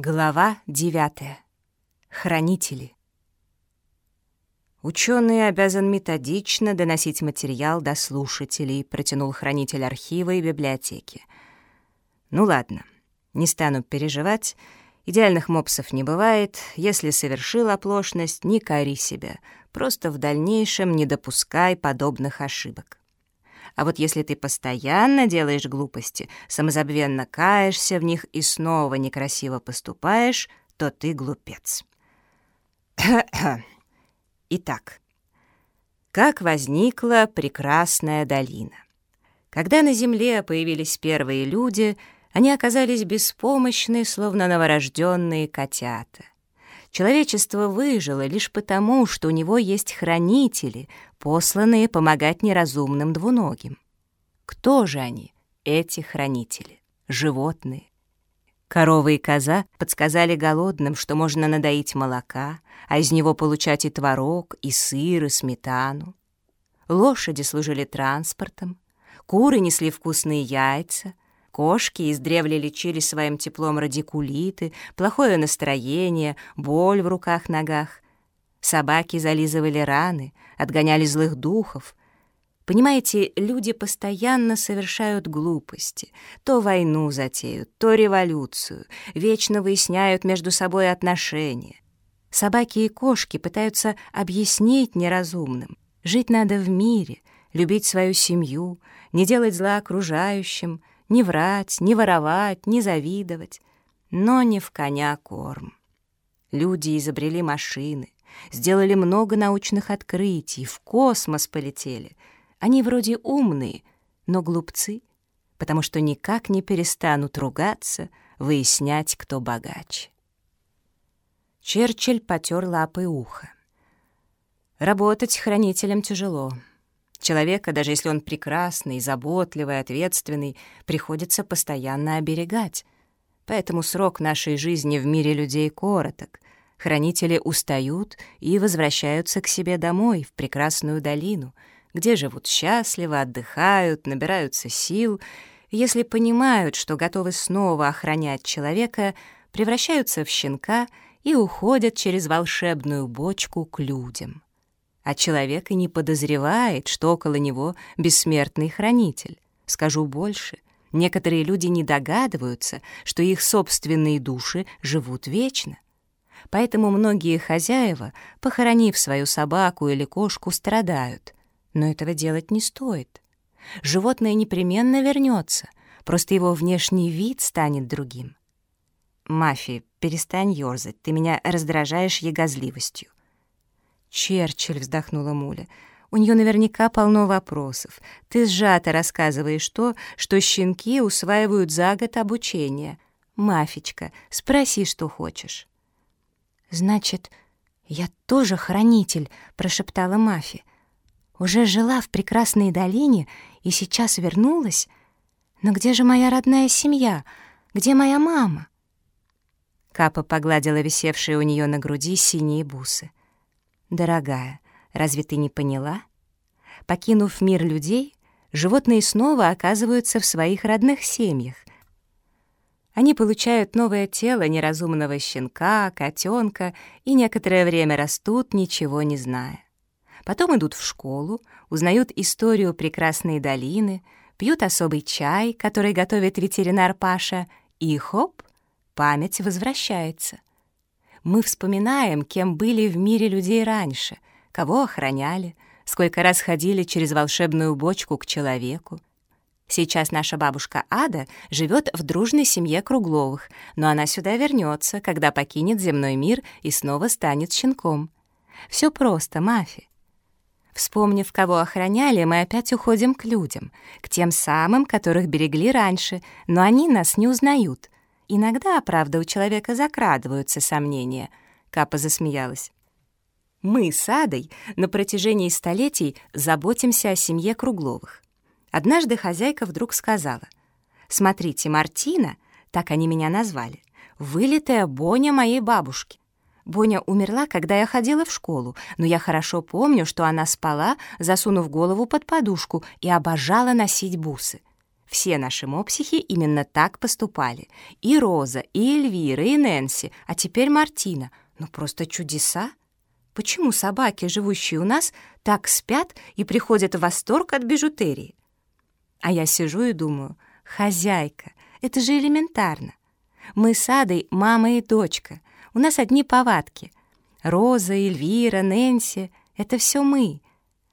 Глава 9. Хранители. Ученый обязан методично доносить материал до слушателей, протянул хранитель архива и библиотеки. Ну ладно, не стану переживать. Идеальных мопсов не бывает. Если совершил оплошность, не кори себя. Просто в дальнейшем не допускай подобных ошибок. А вот если ты постоянно делаешь глупости, самозабвенно каешься в них и снова некрасиво поступаешь, то ты глупец. Итак, как возникла прекрасная долина? Когда на Земле появились первые люди, они оказались беспомощны, словно новорожденные котята — Человечество выжило лишь потому, что у него есть хранители, посланные помогать неразумным двуногим. Кто же они, эти хранители? Животные. Корова и коза подсказали голодным, что можно надоить молока, а из него получать и творог, и сыр, и сметану. Лошади служили транспортом, куры несли вкусные яйца — Кошки издревле лечили своим теплом радикулиты, плохое настроение, боль в руках-ногах. Собаки зализывали раны, отгоняли злых духов. Понимаете, люди постоянно совершают глупости. То войну затеют, то революцию, вечно выясняют между собой отношения. Собаки и кошки пытаются объяснить неразумным. Жить надо в мире, любить свою семью, не делать зла окружающим — не врать, не воровать, не завидовать, но не в коня корм. Люди изобрели машины, сделали много научных открытий, в космос полетели. Они вроде умные, но глупцы, потому что никак не перестанут ругаться, выяснять, кто богаче. Черчилль потер лапы ухо. Работать хранителем тяжело. Человека, даже если он прекрасный, заботливый, ответственный, приходится постоянно оберегать. Поэтому срок нашей жизни в мире людей короток. Хранители устают и возвращаются к себе домой, в прекрасную долину, где живут счастливо, отдыхают, набираются сил. Если понимают, что готовы снова охранять человека, превращаются в щенка и уходят через волшебную бочку к людям а человек и не подозревает, что около него бессмертный хранитель. Скажу больше, некоторые люди не догадываются, что их собственные души живут вечно. Поэтому многие хозяева, похоронив свою собаку или кошку, страдают. Но этого делать не стоит. Животное непременно вернется, просто его внешний вид станет другим. «Мафи, перестань ёрзать, ты меня раздражаешь ягозливостью. «Черчилль», — вздохнула Муля, — «у нее наверняка полно вопросов. Ты сжато рассказываешь то, что щенки усваивают за год обучения. Мафичка, спроси, что хочешь». «Значит, я тоже хранитель», — прошептала Мафи. «Уже жила в прекрасной долине и сейчас вернулась? Но где же моя родная семья? Где моя мама?» Капа погладила висевшие у нее на груди синие бусы. Дорогая, разве ты не поняла? Покинув мир людей, животные снова оказываются в своих родных семьях. Они получают новое тело неразумного щенка, котенка и некоторое время растут, ничего не зная. Потом идут в школу, узнают историю прекрасной долины, пьют особый чай, который готовит ветеринар Паша, и хоп, память возвращается мы вспоминаем, кем были в мире людей раньше, кого охраняли, сколько раз ходили через волшебную бочку к человеку. Сейчас наша бабушка Ада живет в дружной семье Кругловых, но она сюда вернется, когда покинет земной мир и снова станет щенком. Все просто, Мафи. Вспомнив, кого охраняли, мы опять уходим к людям, к тем самым, которых берегли раньше, но они нас не узнают — Иногда, правда, у человека закрадываются сомнения. Капа засмеялась. Мы с Адой на протяжении столетий заботимся о семье Кругловых. Однажды хозяйка вдруг сказала, «Смотрите, Мартина, так они меня назвали, вылитая Боня моей бабушки. Боня умерла, когда я ходила в школу, но я хорошо помню, что она спала, засунув голову под подушку и обожала носить бусы. Все наши мопсихи именно так поступали. И Роза, и Эльвира, и Нэнси, а теперь Мартина. Ну просто чудеса. Почему собаки, живущие у нас, так спят и приходят в восторг от бижутерии? А я сижу и думаю, хозяйка, это же элементарно. Мы с Адой мама и дочка. У нас одни повадки. Роза, Эльвира, Нэнси — это все мы.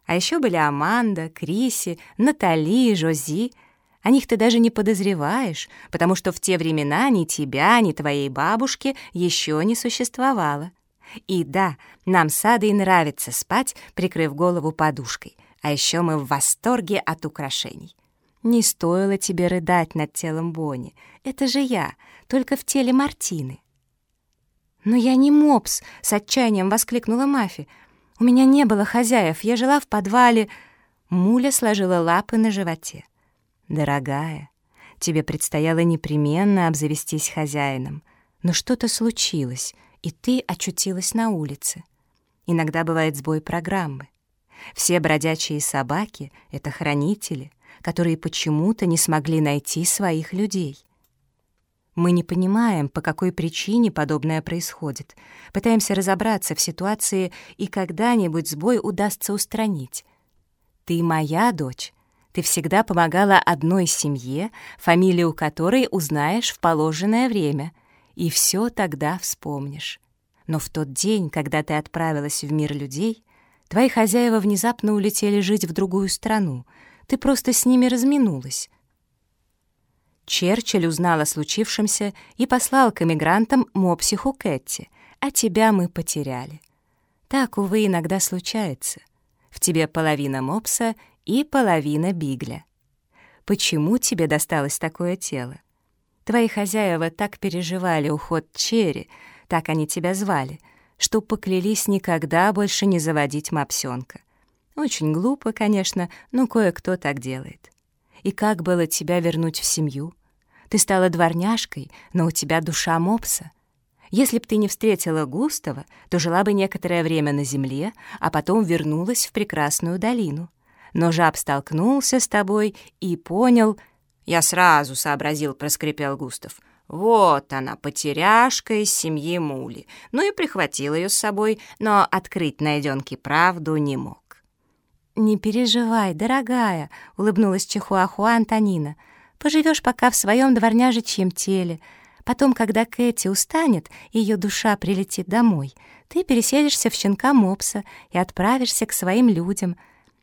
А еще были Аманда, Криси, Натали, Жози — о них ты даже не подозреваешь, потому что в те времена ни тебя, ни твоей бабушки еще не существовало. И да, нам с Адой нравится спать, прикрыв голову подушкой, а еще мы в восторге от украшений. Не стоило тебе рыдать над телом Бонни. Это же я, только в теле Мартины. «Но я не мопс!» — с отчаянием воскликнула Мафи. «У меня не было хозяев, я жила в подвале...» Муля сложила лапы на животе. «Дорогая, тебе предстояло непременно обзавестись хозяином, но что-то случилось, и ты очутилась на улице. Иногда бывает сбой программы. Все бродячие собаки — это хранители, которые почему-то не смогли найти своих людей. Мы не понимаем, по какой причине подобное происходит, пытаемся разобраться в ситуации, и когда-нибудь сбой удастся устранить. Ты моя дочь, ты всегда помогала одной семье, фамилию которой узнаешь в положенное время, и все тогда вспомнишь. Но в тот день, когда ты отправилась в мир людей, твои хозяева внезапно улетели жить в другую страну. Ты просто с ними разминулась. Черчилль узнал о случившемся и послал к эмигрантам мопсиху Кэтти, а тебя мы потеряли. Так, увы, иногда случается. В тебе половина мопса и половина бигля. Почему тебе досталось такое тело? Твои хозяева так переживали уход Черри, так они тебя звали, что поклялись никогда больше не заводить мопсёнка. Очень глупо, конечно, но кое-кто так делает. И как было тебя вернуть в семью? Ты стала дворняжкой, но у тебя душа мопса. Если б ты не встретила Густава, то жила бы некоторое время на земле, а потом вернулась в прекрасную долину но жаб столкнулся с тобой и понял... Я сразу сообразил, проскрипел Густав. Вот она, потеряшка из семьи Мули. Ну и прихватил ее с собой, но открыть найденки правду не мог. «Не переживай, дорогая», — улыбнулась Чихуахуа Антонина. «Поживешь пока в своем дворняжечьем теле. Потом, когда Кэти устанет, ее душа прилетит домой, ты переселишься в щенка Мопса и отправишься к своим людям».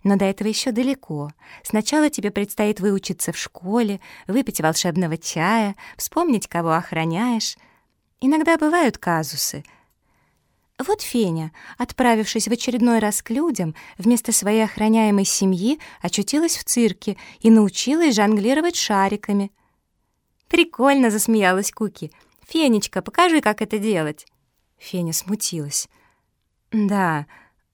Но до этого еще далеко. Сначала тебе предстоит выучиться в школе, выпить волшебного чая, вспомнить, кого охраняешь. Иногда бывают казусы. Вот Феня, отправившись в очередной раз к людям, вместо своей охраняемой семьи очутилась в цирке и научилась жонглировать шариками. «Прикольно!» — засмеялась Куки. «Фенечка, покажи, как это делать!» Феня смутилась. «Да,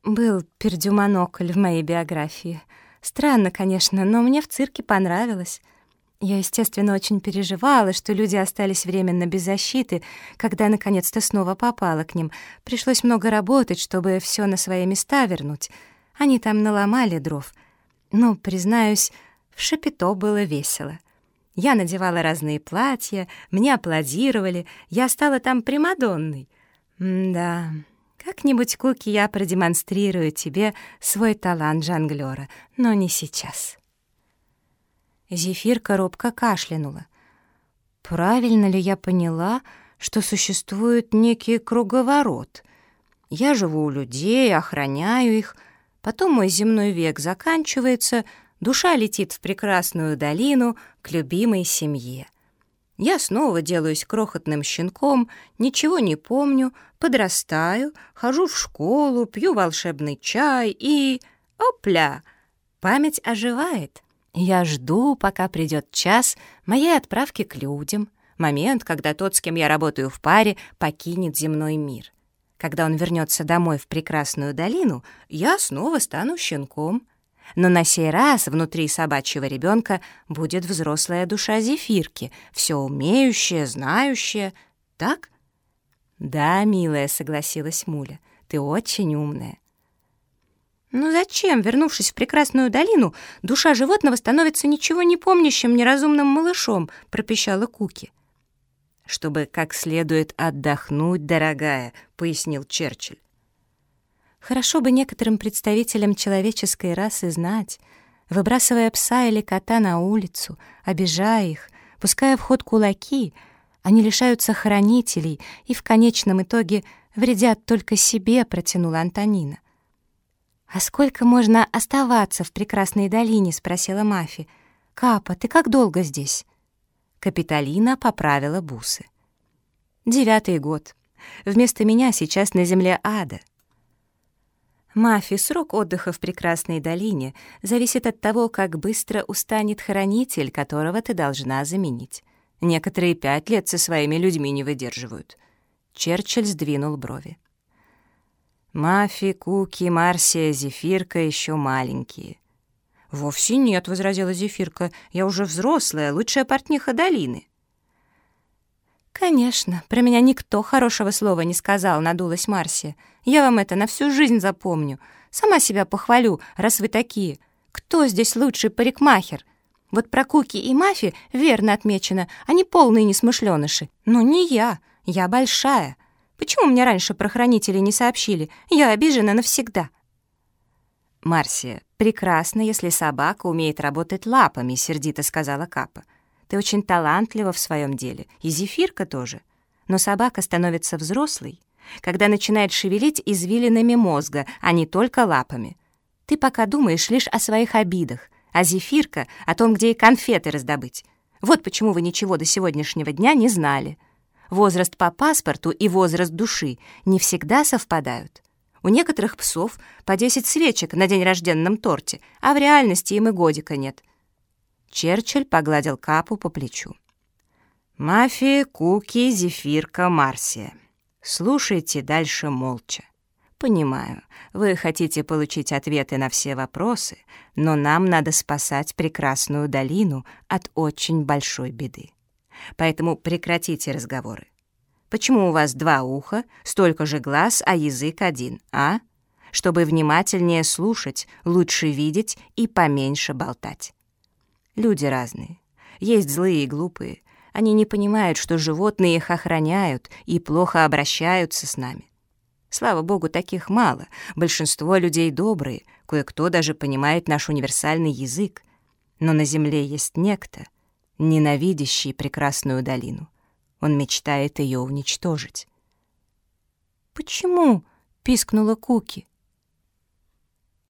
был пердюмонокль в моей биографии. Странно, конечно, но мне в цирке понравилось. Я, естественно, очень переживала, что люди остались временно без защиты, когда наконец-то снова попала к ним. Пришлось много работать, чтобы все на свои места вернуть. Они там наломали дров. Но, признаюсь, в Шапито было весело. Я надевала разные платья, мне аплодировали, я стала там Примадонной. Да, как-нибудь, Куки, я продемонстрирую тебе свой талант жонглёра, но не сейчас». Зефирка робко кашлянула. «Правильно ли я поняла, что существует некий круговорот? Я живу у людей, охраняю их, потом мой земной век заканчивается, душа летит в прекрасную долину к любимой семье». Я снова делаюсь крохотным щенком, ничего не помню, подрастаю, хожу в школу, пью волшебный чай и... Опля! Память оживает. Я жду, пока придет час моей отправки к людям, момент, когда тот, с кем я работаю в паре, покинет земной мир. Когда он вернется домой в прекрасную долину, я снова стану щенком — но на сей раз внутри собачьего ребенка будет взрослая душа зефирки, все умеющая, знающая. Так? Да, милая, согласилась Муля, ты очень умная. «Ну зачем, вернувшись в прекрасную долину, душа животного становится ничего не помнящим неразумным малышом?» — пропищала Куки. «Чтобы как следует отдохнуть, дорогая», — пояснил Черчилль. Хорошо бы некоторым представителям человеческой расы знать, выбрасывая пса или кота на улицу, обижая их, пуская в ход кулаки, они лишаются хранителей и в конечном итоге вредят только себе, протянула Антонина. «А сколько можно оставаться в прекрасной долине?» — спросила Мафи. «Капа, ты как долго здесь?» Капитолина поправила бусы. «Девятый год. Вместо меня сейчас на земле ада. Мафи, срок отдыха в прекрасной долине зависит от того, как быстро устанет хранитель, которого ты должна заменить. Некоторые пять лет со своими людьми не выдерживают. Черчилль сдвинул брови. Мафи, Куки, Марсия, Зефирка еще маленькие. «Вовсе нет», — возразила Зефирка, — «я уже взрослая, лучшая портниха долины». «Конечно, про меня никто хорошего слова не сказал», — надулась Марсия. «Я вам это на всю жизнь запомню. Сама себя похвалю, раз вы такие. Кто здесь лучший парикмахер? Вот про Куки и Мафи верно отмечено, они полные несмышленыши. Но не я, я большая. Почему мне раньше про хранителей не сообщили? Я обижена навсегда». «Марсия, прекрасно, если собака умеет работать лапами», — сердито сказала Капа. Ты очень талантлива в своем деле, и зефирка тоже. Но собака становится взрослой, когда начинает шевелить извилинами мозга, а не только лапами. Ты пока думаешь лишь о своих обидах, а зефирка — о том, где и конфеты раздобыть. Вот почему вы ничего до сегодняшнего дня не знали. Возраст по паспорту и возраст души не всегда совпадают. У некоторых псов по 10 свечек на день рожденном торте, а в реальности им и годика нет. Черчилль погладил Капу по плечу. «Мафия, Куки, Зефирка, Марсия. Слушайте дальше молча. Понимаю, вы хотите получить ответы на все вопросы, но нам надо спасать прекрасную долину от очень большой беды. Поэтому прекратите разговоры. Почему у вас два уха, столько же глаз, а язык один, а? Чтобы внимательнее слушать, лучше видеть и поменьше болтать. Люди разные. Есть злые и глупые. Они не понимают, что животные их охраняют и плохо обращаются с нами. Слава богу, таких мало. Большинство людей добрые, кое-кто даже понимает наш универсальный язык. Но на земле есть некто, ненавидящий прекрасную долину. Он мечтает ее уничтожить. «Почему?» — пискнула Куки.